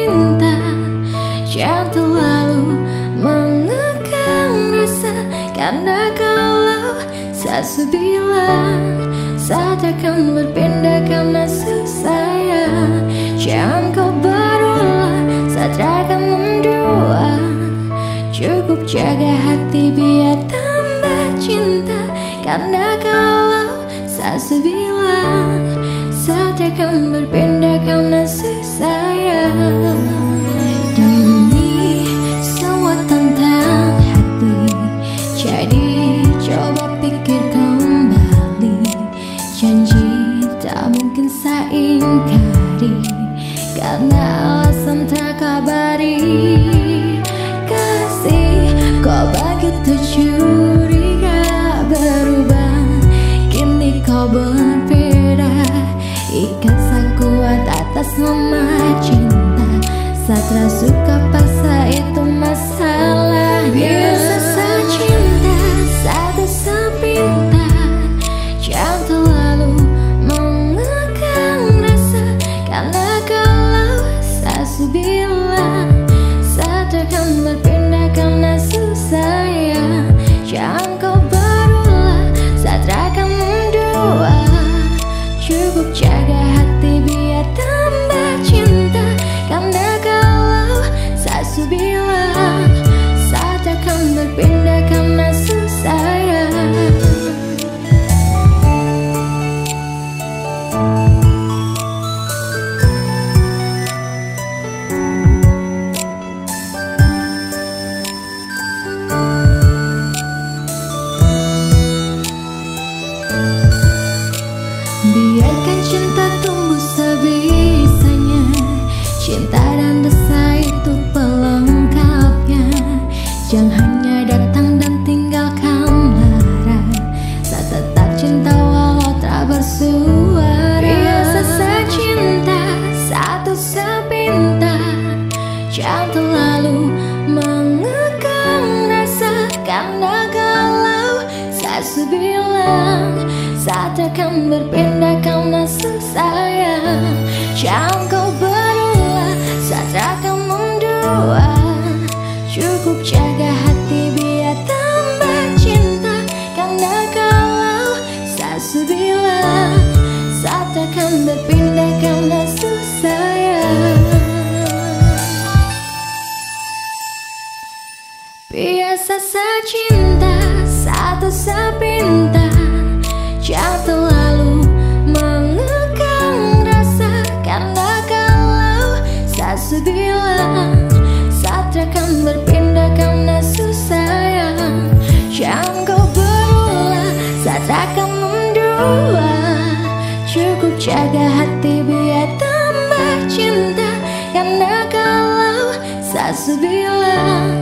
sepinta Jangan terlalu mengekang rasa. Karena kalau saya bilang Saat akan berpindah karena susah Jangan kau berulang saat akan mendua. Cukup jaga hati biar tambah cinta. Karena kalau saya bilang Saat akan berpindah kau berbeda. Ikat kuat atas nama cinta. Satra suka paksa Cukup jaga hati biar tambah cinta. Karena kalau saya bilang Biarkan cinta tumbuh sebisanya. Cinta dan rasa itu pelengkapnya. Jangan Saat akan berpindah karena susah ya Jangan kau berulah saat akan mendua. Cukup jaga hati biar tambah cinta. Karena kalau saya bilang Saat akan berpindah karena susah ya Biasa saja cinta satu sepinta Jangan terlalu mengekang rasa Karena kalau saya bilang Saat akan berpindah karena susah ya. Jangan kau berulah saat akan mendua. Cukup jaga hati biar tambah cinta Karena kalau saya bilang